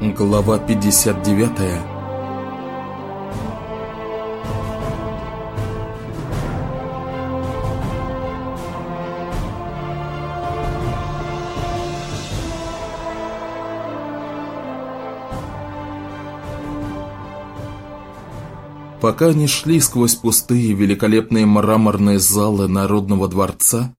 Глава 59 Пока они шли сквозь пустые великолепные мраморные залы Народного дворца,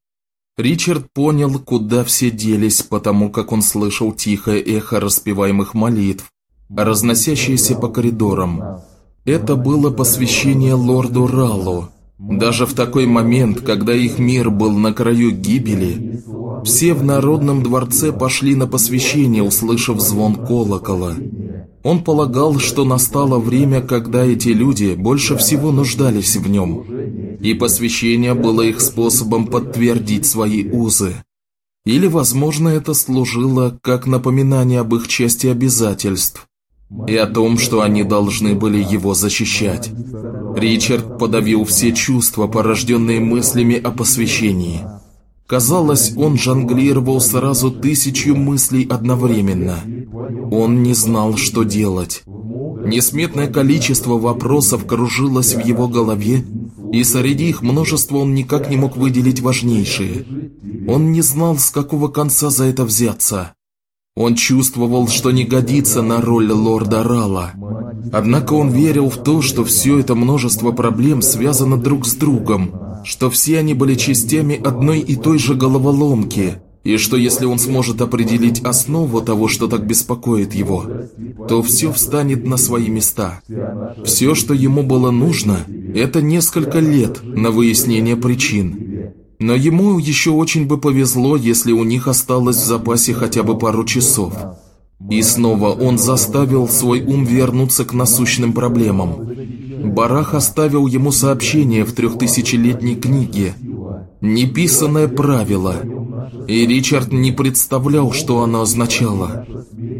Ричард понял, куда все делись, потому как он слышал тихое эхо распеваемых молитв, разносящееся по коридорам. Это было посвящение лорду Раллу. Даже в такой момент, когда их мир был на краю гибели, все в Народном дворце пошли на посвящение, услышав звон колокола. Он полагал, что настало время, когда эти люди больше всего нуждались в нем, и посвящение было их способом подтвердить свои узы. Или, возможно, это служило как напоминание об их части обязательств и о том, что они должны были его защищать. Ричард подавил все чувства, порожденные мыслями о посвящении – Казалось, он жонглировал сразу тысячу мыслей одновременно. Он не знал, что делать. Несметное количество вопросов кружилось в его голове, и среди их множества он никак не мог выделить важнейшие. Он не знал, с какого конца за это взяться. Он чувствовал, что не годится на роль лорда Рала. Однако он верил в то, что все это множество проблем связано друг с другом, что все они были частями одной и той же головоломки, и что если он сможет определить основу того, что так беспокоит его, то все встанет на свои места. Все, что ему было нужно, это несколько лет на выяснение причин. Но ему еще очень бы повезло, если у них осталось в запасе хотя бы пару часов. И снова он заставил свой ум вернуться к насущным проблемам. Барах оставил ему сообщение в трехтысячелетней книге. Неписанное правило. И Ричард не представлял, что оно означало.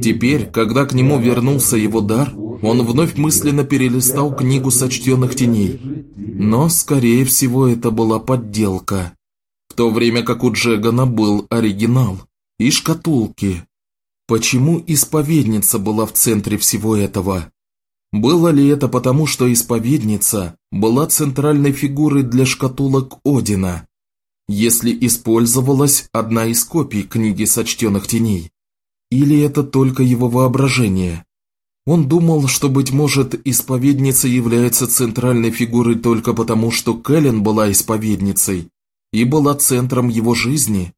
Теперь, когда к нему вернулся его дар, он вновь мысленно перелистал книгу сочтенных теней. Но, скорее всего, это была подделка. То время как у Джегана был оригинал. И шкатулки. Почему исповедница была в центре всего этого? Было ли это потому, что исповедница была центральной фигурой для шкатулок Одина, если использовалась одна из копий книги сочтенных теней? Или это только его воображение? Он думал, что, быть может, исповедница является центральной фигурой только потому, что Кэлен была исповедницей и была центром его жизни.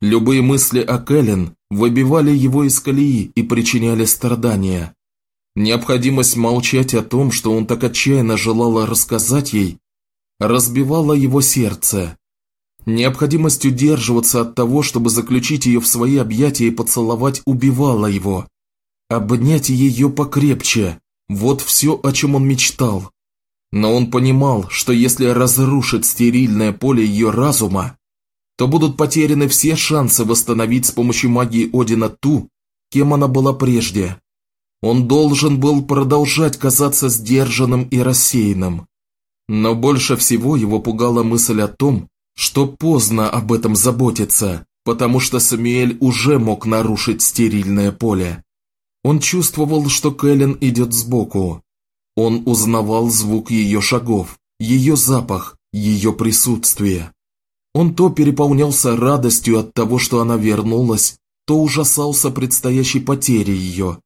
Любые мысли о Кэлен выбивали его из колеи и причиняли страдания. Необходимость молчать о том, что он так отчаянно желала рассказать ей, разбивала его сердце. Необходимость удерживаться от того, чтобы заключить ее в свои объятия и поцеловать, убивала его. Обнять ее покрепче – вот все, о чем он мечтал. Но он понимал, что если разрушить стерильное поле ее разума, то будут потеряны все шансы восстановить с помощью магии Одина ту, кем она была прежде. Он должен был продолжать казаться сдержанным и рассеянным. Но больше всего его пугала мысль о том, что поздно об этом заботиться, потому что Самиэль уже мог нарушить стерильное поле. Он чувствовал, что Кэлен идет сбоку. Он узнавал звук ее шагов, ее запах, ее присутствие. Он то переполнялся радостью от того, что она вернулась, то ужасался предстоящей потере ее,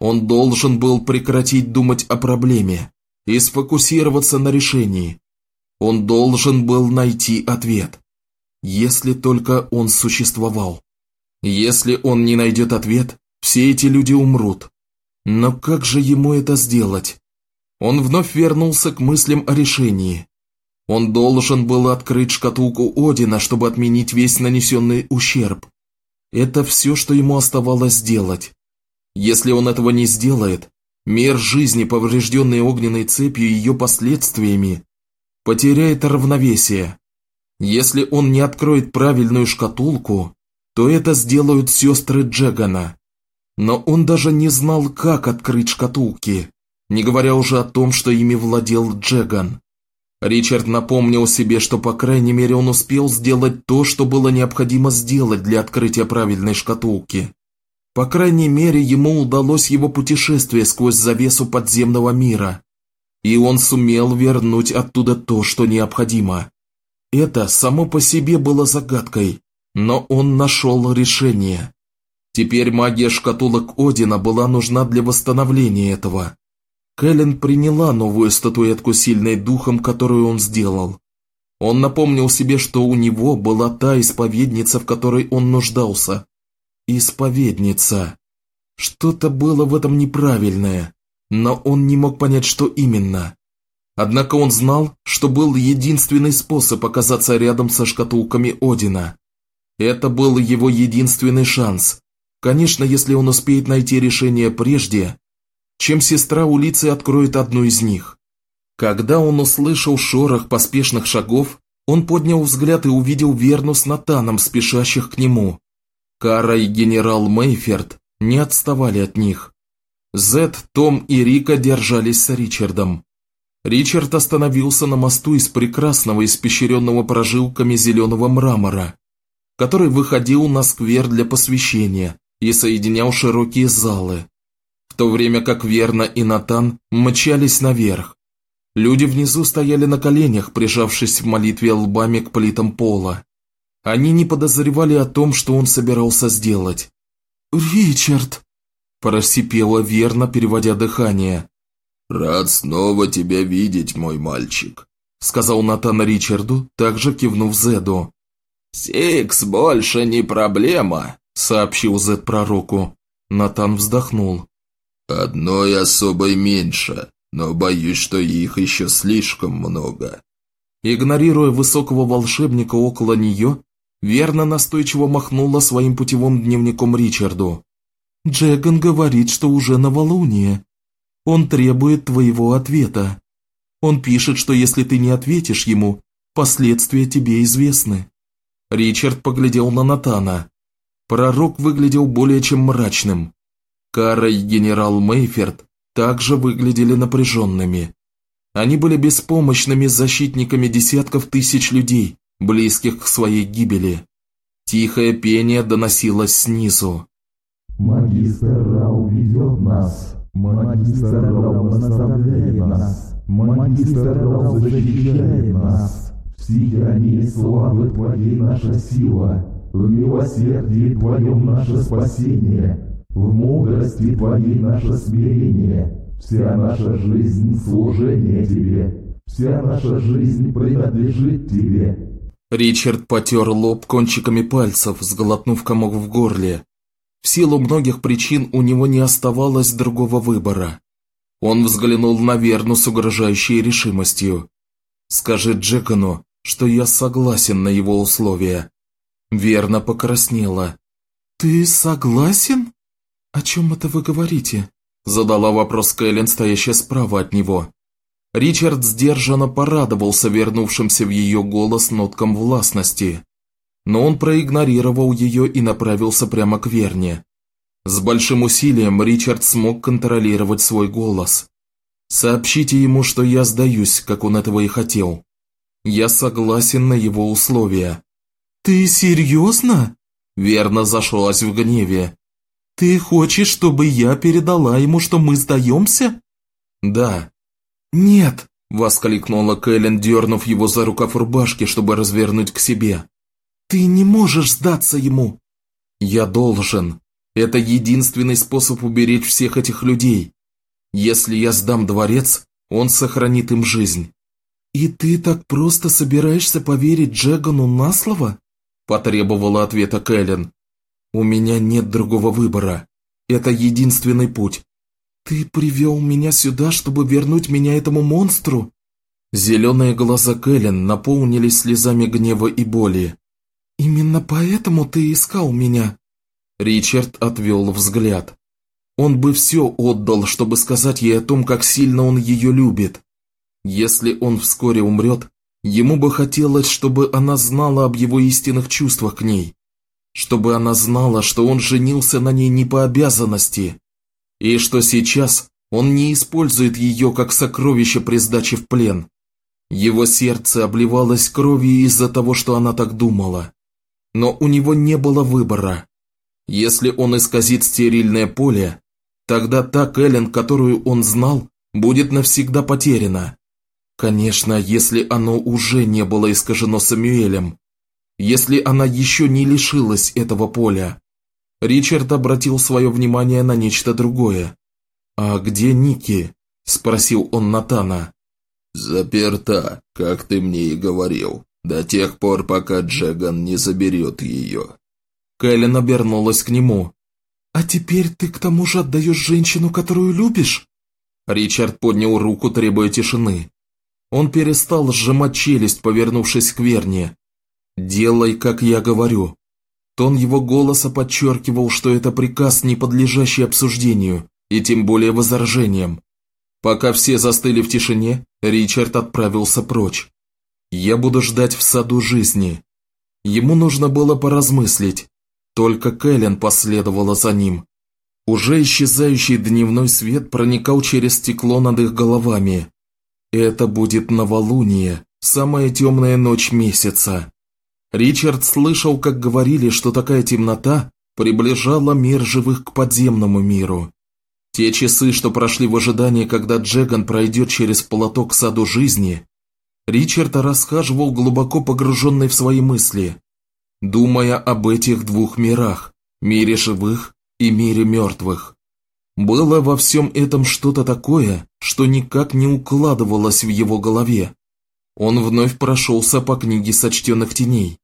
он должен был прекратить думать о проблеме и сфокусироваться на решении. Он должен был найти ответ. Если только он существовал. Если он не найдет ответ, все эти люди умрут. Но как же ему это сделать? Он вновь вернулся к мыслям о решении. Он должен был открыть шкатулку Одина, чтобы отменить весь нанесенный ущерб. Это все, что ему оставалось сделать. Если он этого не сделает, мир жизни, поврежденный огненной цепью и ее последствиями, потеряет равновесие. Если он не откроет правильную шкатулку, то это сделают сестры Джегана. Но он даже не знал, как открыть шкатулки, не говоря уже о том, что ими владел Джеган. Ричард напомнил себе, что по крайней мере он успел сделать то, что было необходимо сделать для открытия правильной шкатулки. По крайней мере, ему удалось его путешествие сквозь завесу подземного мира. И он сумел вернуть оттуда то, что необходимо. Это само по себе было загадкой, но он нашел решение. Теперь магия шкатулок Одина была нужна для восстановления этого. Кэлен приняла новую статуэтку сильной духом, которую он сделал. Он напомнил себе, что у него была та исповедница, в которой он нуждался. Исповедница. Что-то было в этом неправильное, но он не мог понять, что именно. Однако он знал, что был единственный способ оказаться рядом со шкатулками Одина. Это был его единственный шанс. Конечно, если он успеет найти решение прежде, чем сестра улицы откроет одну из них. Когда он услышал шорох поспешных шагов, он поднял взгляд и увидел Верну с Натаном, спешащих к нему. Кара и генерал Мейферт не отставали от них. Зет, Том и Рика держались с Ричардом. Ричард остановился на мосту из прекрасного, испещренного прожилками зеленого мрамора, который выходил на сквер для посвящения и соединял широкие залы, в то время как Верна и Натан мчались наверх. Люди внизу стояли на коленях, прижавшись в молитве лбами к плитам пола. Они не подозревали о том, что он собирался сделать. «Ричард!» – просипела Верна, переводя дыхание. «Рад снова тебя видеть, мой мальчик», – сказал Натан Ричарду, также кивнув Зеду. «Сикс больше не проблема», – сообщил Зед пророку. Натан вздохнул. «Одной особой меньше, но боюсь, что их еще слишком много». Игнорируя высокого волшебника около нее, верно настойчиво махнула своим путевым дневником Ричарду. «Джеган говорит, что уже новолуние. Он требует твоего ответа. Он пишет, что если ты не ответишь ему, последствия тебе известны». Ричард поглядел на Натана. Пророк выглядел более чем мрачным. Кара и генерал Мейферт также выглядели напряженными. Они были беспомощными защитниками десятков тысяч людей, близких к своей гибели. Тихое пение доносилось снизу. «Магистр Рау ведет нас, магистр Рау наставляет нас, магистр Рау защищает нас. В сиянии славы Твоей наша сила, в милосердии Твоем наше спасение». В мудрости Твоей наше смирение, вся наша жизнь – служение Тебе, вся наша жизнь принадлежит Тебе». Ричард потер лоб кончиками пальцев, сглотнув комок в горле. В силу многих причин у него не оставалось другого выбора. Он взглянул на Верну с угрожающей решимостью. «Скажи Джекону, что я согласен на его условия». Верна покраснела. «Ты согласен?» «О чем это вы говорите?» Задала вопрос Кэлен, стоящая справа от него. Ричард сдержанно порадовался вернувшимся в ее голос ноткам властности. Но он проигнорировал ее и направился прямо к Верне. С большим усилием Ричард смог контролировать свой голос. «Сообщите ему, что я сдаюсь, как он этого и хотел. Я согласен на его условия». «Ты серьезно?» Верна зашлась в гневе. «Ты хочешь, чтобы я передала ему, что мы сдаемся?» «Да». «Нет», – воскликнула Кэлен, дернув его за рукав рубашки, чтобы развернуть к себе. «Ты не можешь сдаться ему!» «Я должен. Это единственный способ уберечь всех этих людей. Если я сдам дворец, он сохранит им жизнь». «И ты так просто собираешься поверить Джегану на слово?» – потребовала ответа Кэлен. У меня нет другого выбора. Это единственный путь. Ты привел меня сюда, чтобы вернуть меня этому монстру? Зеленые глаза Кэлен наполнились слезами гнева и боли. «Именно поэтому ты искал меня?» Ричард отвел взгляд. Он бы все отдал, чтобы сказать ей о том, как сильно он ее любит. Если он вскоре умрет, ему бы хотелось, чтобы она знала об его истинных чувствах к ней чтобы она знала, что он женился на ней не по обязанности, и что сейчас он не использует ее как сокровище при сдаче в плен. Его сердце обливалось кровью из-за того, что она так думала. Но у него не было выбора. Если он исказит стерильное поле, тогда та Кэлен, которую он знал, будет навсегда потеряна. Конечно, если оно уже не было искажено Самюэлем, если она еще не лишилась этого поля. Ричард обратил свое внимание на нечто другое. «А где Ники?» – спросил он Натана. «Заперта, как ты мне и говорил, до тех пор, пока Джеган не заберет ее». Кэлен обернулась к нему. «А теперь ты к тому же отдаешь женщину, которую любишь?» Ричард поднял руку, требуя тишины. Он перестал сжимать челюсть, повернувшись к Верне. «Делай, как я говорю». Тон его голоса подчеркивал, что это приказ, не подлежащий обсуждению, и тем более возражениям. Пока все застыли в тишине, Ричард отправился прочь. «Я буду ждать в саду жизни». Ему нужно было поразмыслить. Только Кэлен последовала за ним. Уже исчезающий дневной свет проникал через стекло над их головами. Это будет новолуние, самая темная ночь месяца. Ричард слышал, как говорили, что такая темнота приближала мир живых к подземному миру. Те часы, что прошли в ожидании, когда Джеган пройдет через полоток к саду жизни, Ричард расхаживал глубоко погруженный в свои мысли, думая об этих двух мирах, мире живых и мире мертвых. Было во всем этом что-то такое, что никак не укладывалось в его голове. Он вновь прошелся по книге сочтенных теней,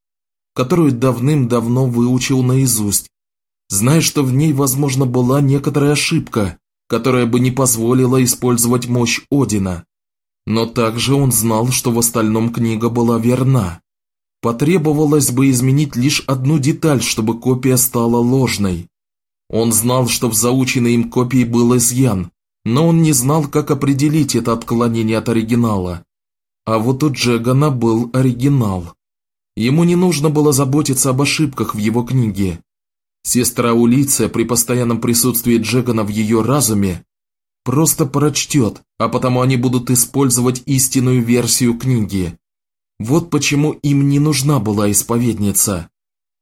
которую давным-давно выучил наизусть, зная, что в ней, возможно, была некоторая ошибка, которая бы не позволила использовать мощь Одина. Но также он знал, что в остальном книга была верна. Потребовалось бы изменить лишь одну деталь, чтобы копия стала ложной. Он знал, что в заученной им копии был изъян, но он не знал, как определить это отклонение от оригинала. А вот у Джегана был оригинал. Ему не нужно было заботиться об ошибках в его книге. Сестра Улиция при постоянном присутствии Джегана в ее разуме просто прочтет, а потому они будут использовать истинную версию книги. Вот почему им не нужна была исповедница.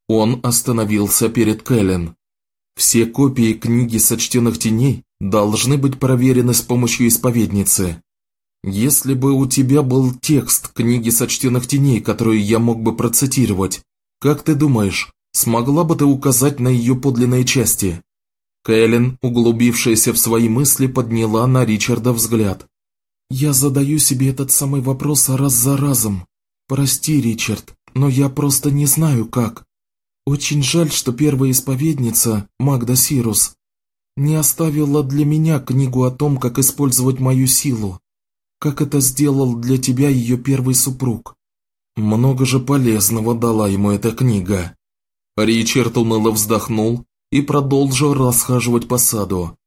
Он остановился перед Кэлен. Все копии книги сочтенных теней должны быть проверены с помощью исповедницы. Если бы у тебя был текст книги сочтенных теней, которую я мог бы процитировать, как ты думаешь, Смогла бы ты указать на ее подлинные части?» Кэлен, углубившаяся в свои мысли, подняла на Ричарда взгляд. «Я задаю себе этот самый вопрос раз за разом. Прости, Ричард, но я просто не знаю, как. Очень жаль, что первая исповедница, Магда Сирус, не оставила для меня книгу о том, как использовать мою силу, как это сделал для тебя ее первый супруг. Много же полезного дала ему эта книга. Ричард уныло вздохнул и продолжил расхаживать по саду.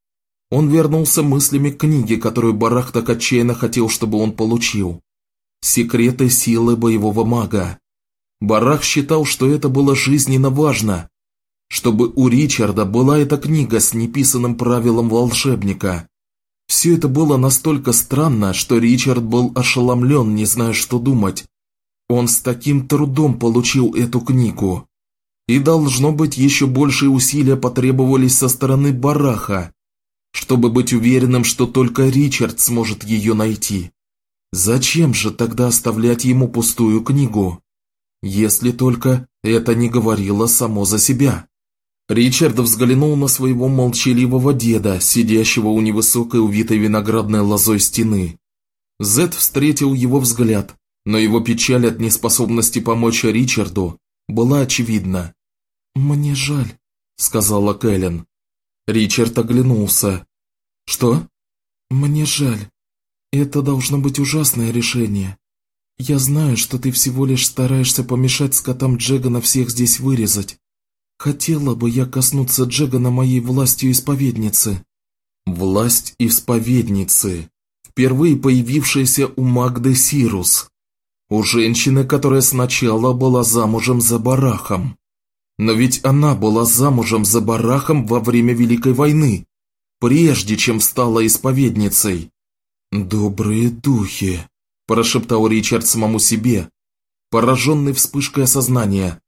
Он вернулся мыслями к книге, которую Барах так отчаянно хотел, чтобы он получил. «Секреты силы боевого мага». Барах считал, что это было жизненно важно, чтобы у Ричарда была эта книга с неписанным правилом волшебника. Все это было настолько странно, что Ричард был ошеломлен, не зная, что думать. Он с таким трудом получил эту книгу. И должно быть еще большие усилия потребовались со стороны Бараха, чтобы быть уверенным, что только Ричард сможет ее найти. Зачем же тогда оставлять ему пустую книгу? Если только это не говорило само за себя. Ричард взглянул на своего молчаливого деда, сидящего у невысокой увитой виноградной лозой стены. Зет встретил его взгляд, но его печаль от неспособности помочь Ричарду была очевидна. «Мне жаль», — сказала Кэлен. Ричард оглянулся. «Что?» «Мне жаль. Это должно быть ужасное решение. Я знаю, что ты всего лишь стараешься помешать скотам Джегана всех здесь вырезать. Хотела бы я коснуться Джегана моей властью исповедницы». «Власть исповедницы», впервые появившаяся у Магды Сирус. У женщины, которая сначала была замужем за Барахом. Но ведь она была замужем за Барахом во время Великой войны, прежде чем стала исповедницей. «Добрые духи», – прошептал Ричард самому себе, пораженный вспышкой осознания.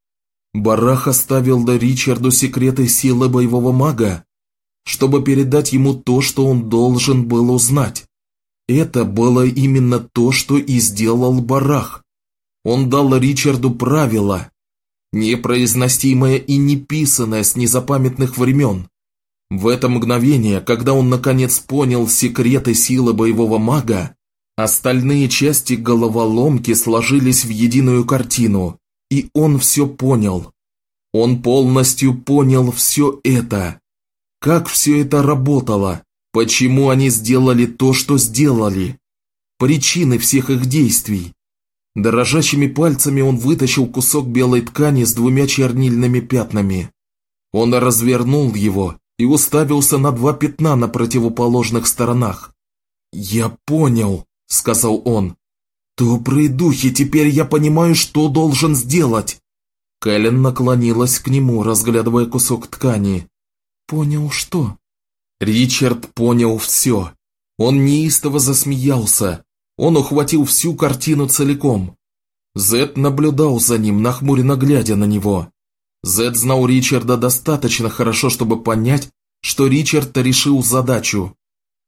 Барах оставил Ричарду секреты силы боевого мага, чтобы передать ему то, что он должен был узнать. Это было именно то, что и сделал Барах. Он дал Ричарду правила, непроизносимое и неписанное с незапамятных времен. В это мгновение, когда он наконец понял секреты силы боевого мага, остальные части головоломки сложились в единую картину, и он все понял. Он полностью понял все это. Как все это работало, почему они сделали то, что сделали, причины всех их действий. Дрожащими пальцами он вытащил кусок белой ткани с двумя чернильными пятнами. Он развернул его и уставился на два пятна на противоположных сторонах. «Я понял», — сказал он. «Добрые духи, теперь я понимаю, что должен сделать». Кэлен наклонилась к нему, разглядывая кусок ткани. «Понял что?» Ричард понял все. Он неистово засмеялся. Он ухватил всю картину целиком. Зед наблюдал за ним, нахмуренно глядя на него. Зед знал Ричарда достаточно хорошо, чтобы понять, что Ричард решил задачу.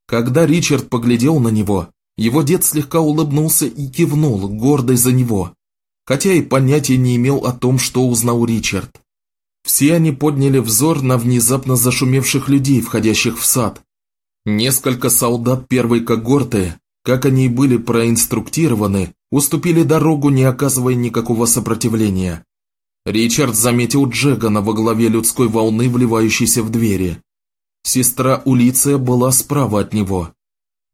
Когда Ричард поглядел на него, его дед слегка улыбнулся и кивнул, гордый за него, хотя и понятия не имел о том, что узнал Ричард. Все они подняли взор на внезапно зашумевших людей, входящих в сад. Несколько солдат первой когорты, как они и были проинструктированы, уступили дорогу, не оказывая никакого сопротивления. Ричард заметил Джегана во главе людской волны, вливающейся в двери. Сестра Улиция была справа от него.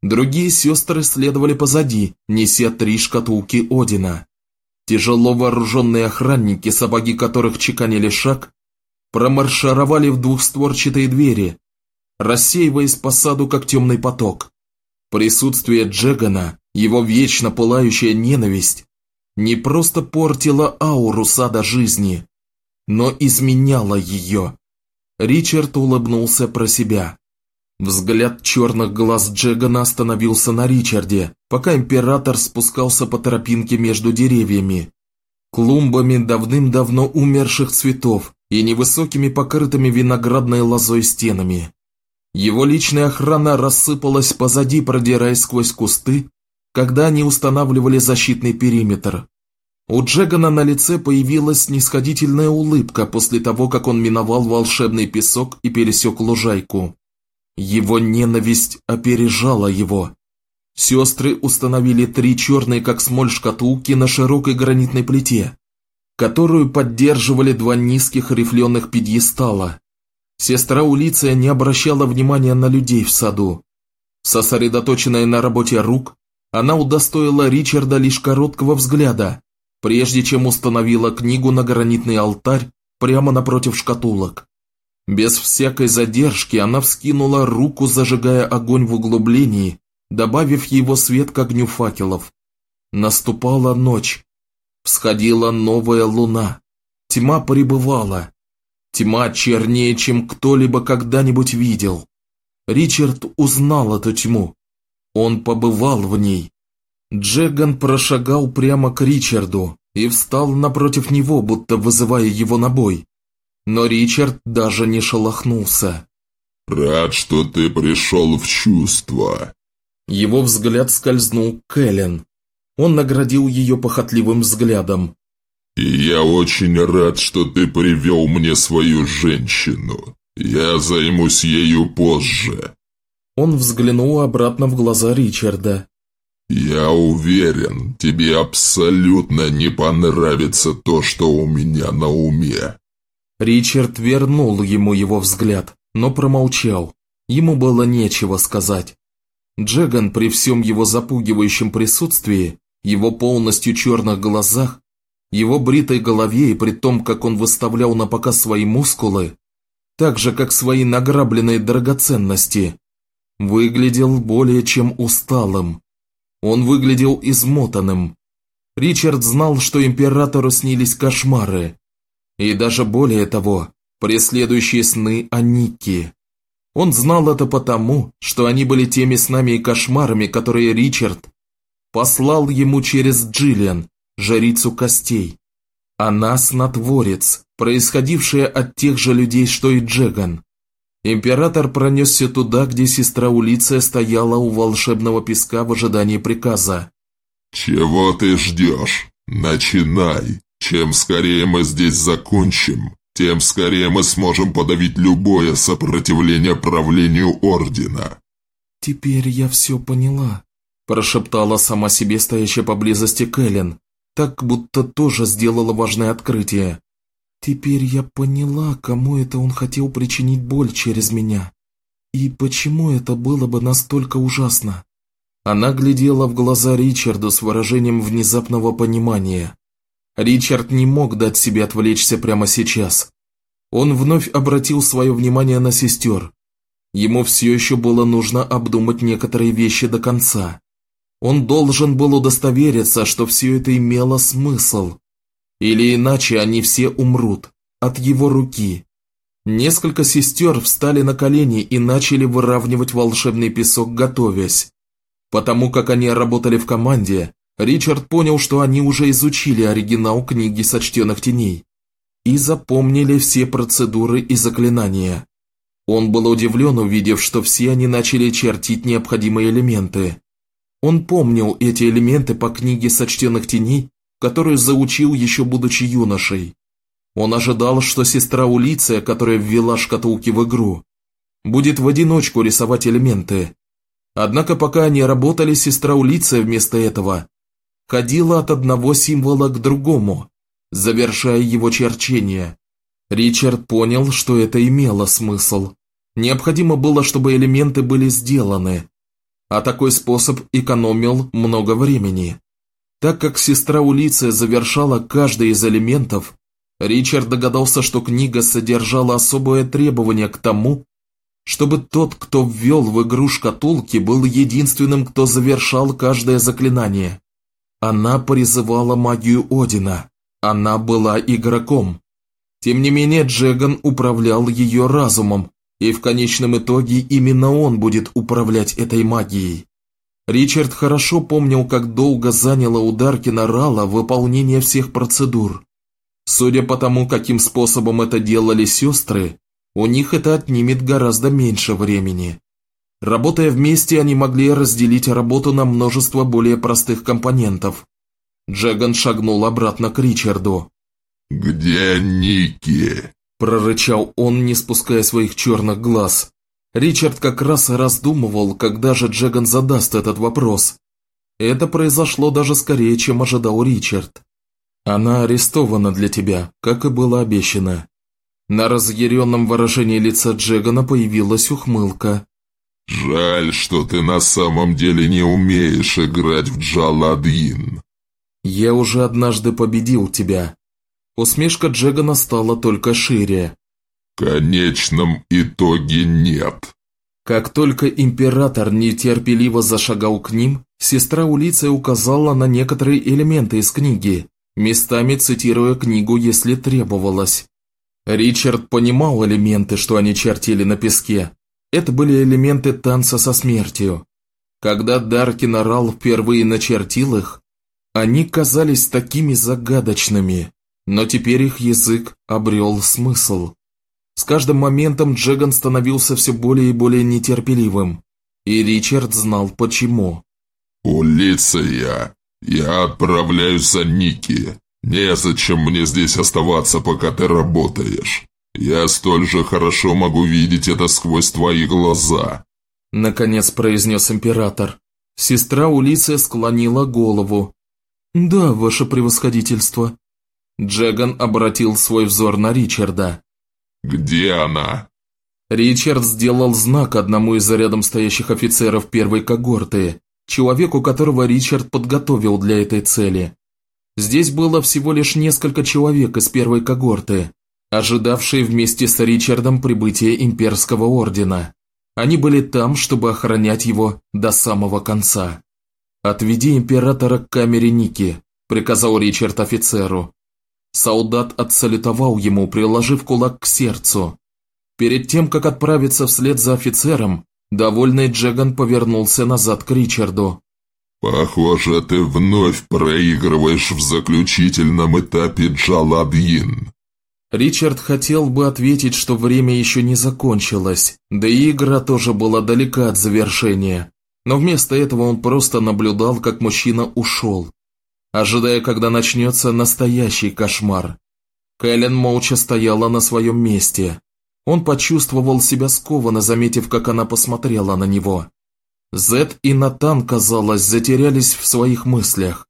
Другие сестры следовали позади, неся три шкатулки Одина. Тяжело вооруженные охранники, сапоги которых чеканили шаг, промаршировали в двухстворчатые двери, рассеиваясь по саду, как темный поток. Присутствие Джегана, его вечно пылающая ненависть, не просто портила ауру сада жизни, но изменяла ее. Ричард улыбнулся про себя. Взгляд черных глаз Джегана остановился на Ричарде, пока император спускался по тропинке между деревьями, клумбами давным-давно умерших цветов и невысокими покрытыми виноградной лозой стенами. Его личная охрана рассыпалась позади, продираясь сквозь кусты, когда они устанавливали защитный периметр. У Джегана на лице появилась снисходительная улыбка после того, как он миновал волшебный песок и пересек лужайку. Его ненависть опережала его. Сестры установили три черные как смоль шкатулки на широкой гранитной плите, которую поддерживали два низких рифленых пьедестала. Сестра Улиция не обращала внимания на людей в саду. Сосредоточенная на работе рук, она удостоила Ричарда лишь короткого взгляда, прежде чем установила книгу на гранитный алтарь прямо напротив шкатулок. Без всякой задержки она вскинула руку, зажигая огонь в углублении, добавив его свет к огню факелов. Наступала ночь. Всходила новая луна. Тьма пребывала. Тьма чернее, чем кто-либо когда-нибудь видел. Ричард узнал эту тьму. Он побывал в ней. Джеган прошагал прямо к Ричарду и встал напротив него, будто вызывая его на бой. Но Ричард даже не шелохнулся. «Рад, что ты пришел в чувство». Его взгляд скользнул к Эллен. Он наградил ее похотливым взглядом. «И я очень рад, что ты привел мне свою женщину. Я займусь ею позже». Он взглянул обратно в глаза Ричарда. «Я уверен, тебе абсолютно не понравится то, что у меня на уме». Ричард вернул ему его взгляд, но промолчал. Ему было нечего сказать. Джеган при всем его запугивающем присутствии, его полностью черных глазах, его бритой голове и при том, как он выставлял на показ свои мускулы, так же, как свои награбленные драгоценности, выглядел более чем усталым. Он выглядел измотанным. Ричард знал, что императору снились кошмары. И даже более того, преследующие сны о Никке. Он знал это потому, что они были теми снами и кошмарами, которые Ричард послал ему через Джиллиан, жрицу костей. Она снотворец, происходившее от тех же людей, что и Джеган. Император пронесся туда, где сестра Улиция стояла у волшебного песка в ожидании приказа. «Чего ты ждешь? Начинай! Чем скорее мы здесь закончим, тем скорее мы сможем подавить любое сопротивление правлению Ордена». «Теперь я все поняла», – прошептала сама себе стоящая поблизости Кэлен, так будто тоже сделала важное открытие. «Теперь я поняла, кому это он хотел причинить боль через меня. И почему это было бы настолько ужасно?» Она глядела в глаза Ричарду с выражением внезапного понимания. Ричард не мог дать себе отвлечься прямо сейчас. Он вновь обратил свое внимание на сестер. Ему все еще было нужно обдумать некоторые вещи до конца. Он должен был удостовериться, что все это имело смысл. Или иначе они все умрут от его руки. Несколько сестер встали на колени и начали выравнивать волшебный песок, готовясь. Потому как они работали в команде, Ричард понял, что они уже изучили оригинал книги сочтенных теней и запомнили все процедуры и заклинания. Он был удивлен, увидев, что все они начали чертить необходимые элементы. Он помнил эти элементы по книге сочтенных теней, которую заучил еще будучи юношей. Он ожидал, что сестра Улиция, которая ввела шкатулки в игру, будет в одиночку рисовать элементы. Однако пока они работали, сестра Улиция вместо этого ходила от одного символа к другому, завершая его черчение. Ричард понял, что это имело смысл. Необходимо было, чтобы элементы были сделаны, а такой способ экономил много времени. Так как сестра Улиция завершала каждый из элементов, Ричард догадался, что книга содержала особое требование к тому, чтобы тот, кто ввел в игру шкатулки, был единственным, кто завершал каждое заклинание. Она призывала магию Одина. Она была игроком. Тем не менее, Джеган управлял ее разумом, и в конечном итоге именно он будет управлять этой магией. Ричард хорошо помнил, как долго заняло у Даркина Рала выполнение всех процедур. Судя по тому, каким способом это делали сестры, у них это отнимет гораздо меньше времени. Работая вместе, они могли разделить работу на множество более простых компонентов. Джеган шагнул обратно к Ричарду. «Где Ники?» – прорычал он, не спуская своих черных глаз. Ричард как раз раздумывал, когда же Джеган задаст этот вопрос. Это произошло даже скорее, чем ожидал Ричард. Она арестована для тебя, как и было обещано. На разъяренном выражении лица Джегана появилась ухмылка. «Жаль, что ты на самом деле не умеешь играть в Джаладин». «Я уже однажды победил тебя». Усмешка Джегана стала только шире. «В конечном итоге нет». Как только император нетерпеливо зашагал к ним, сестра Улиция указала на некоторые элементы из книги, местами цитируя книгу, если требовалось. Ричард понимал элементы, что они чертили на песке, это были элементы танца со смертью. Когда Даркин орал впервые начертил их, они казались такими загадочными, но теперь их язык обрел смысл. С каждым моментом Джеган становился все более и более нетерпеливым, и Ричард знал почему. «Улиция, я отправляюсь за Ники. Незачем мне здесь оставаться, пока ты работаешь. «Я столь же хорошо могу видеть это сквозь твои глаза», — наконец произнес император. Сестра Улиция склонила голову. «Да, ваше превосходительство». Джеган обратил свой взор на Ричарда. «Где она?» Ричард сделал знак одному из рядом стоящих офицеров первой когорты, человеку, которого Ричард подготовил для этой цели. Здесь было всего лишь несколько человек из первой когорты, ожидавшие вместе с Ричардом прибытия имперского ордена. Они были там, чтобы охранять его до самого конца. «Отведи императора к камере Ники», – приказал Ричард офицеру. Солдат отсалютовал ему, приложив кулак к сердцу. Перед тем, как отправиться вслед за офицером, довольный Джеган повернулся назад к Ричарду. «Похоже, ты вновь проигрываешь в заключительном этапе Джаладьин», Ричард хотел бы ответить, что время еще не закончилось, да и игра тоже была далека от завершения, но вместо этого он просто наблюдал, как мужчина ушел, ожидая, когда начнется настоящий кошмар. Кэлен молча стояла на своем месте. Он почувствовал себя скованно, заметив, как она посмотрела на него. Зет и Натан, казалось, затерялись в своих мыслях.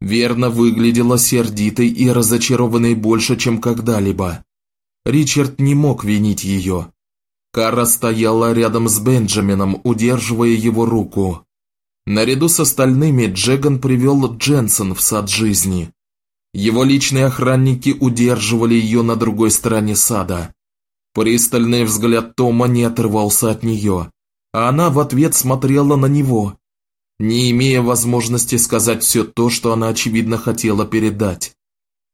Верно выглядела сердитой и разочарованной больше, чем когда-либо. Ричард не мог винить ее. Кара стояла рядом с Бенджамином, удерживая его руку. Наряду с остальными Джеган привел Дженсен в сад жизни. Его личные охранники удерживали ее на другой стороне сада. Пристальный взгляд Тома не отрывался от нее, а она в ответ смотрела на него, не имея возможности сказать все то, что она очевидно хотела передать.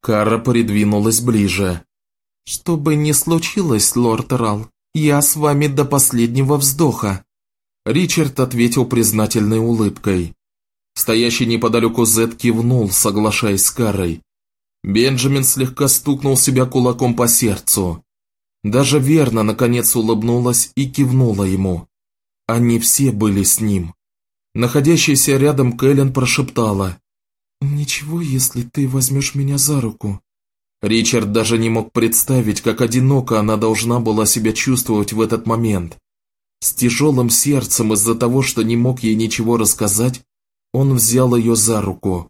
Кара придвинулась ближе. «Что бы ни случилось, лорд Рал, я с вами до последнего вздоха», Ричард ответил признательной улыбкой. Стоящий неподалеку Зет кивнул, соглашаясь с Карой. Бенджамин слегка стукнул себя кулаком по сердцу. Даже Верна наконец улыбнулась и кивнула ему. Они все были с ним. Находящаяся рядом Кэлен прошептала. «Ничего, если ты возьмешь меня за руку». Ричард даже не мог представить, как одиноко она должна была себя чувствовать в этот момент. С тяжелым сердцем из-за того, что не мог ей ничего рассказать, он взял ее за руку.